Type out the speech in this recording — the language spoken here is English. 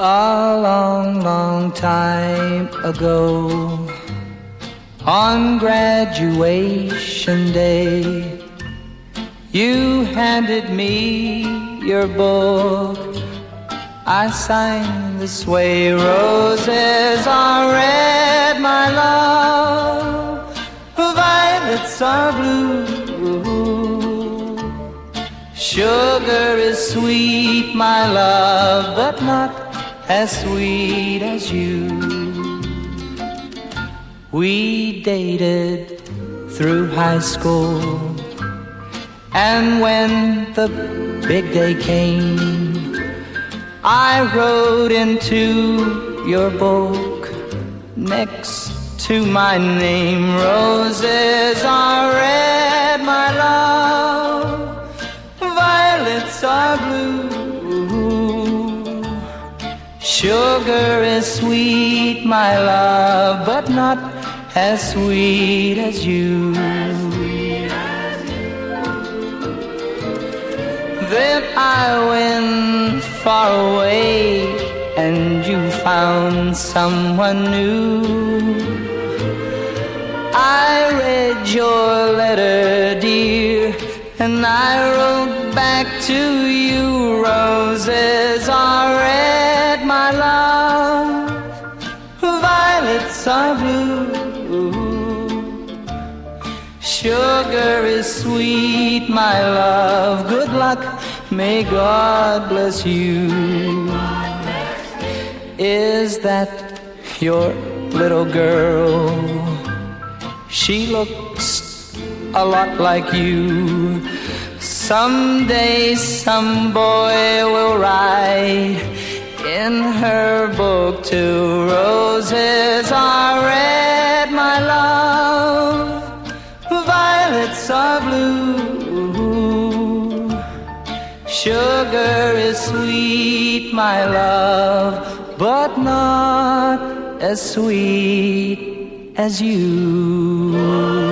A long, long time ago, on graduation day, you handed me your book. I signed this way, roses are red, my love, are blue. Sugar is sweet, my love, but not as sweet as you. We dated through high school, and when the big day came, I wrote into your book next to my name. Roses are blue. Sugar is sweet, my love, but not as sweet as you. Then I went far away and you found someone new. I read your letter, dear, and I wrote back to you. Roses are red, my love, violets are blue. Sugar is sweet, my love. Good luck, may God bless you. Is that your little girl? She looks a lot like you. Someday some boy will write in her book two roses are red, my love, violets are blue. Sugar is sweet, my love, but not as sweet as you.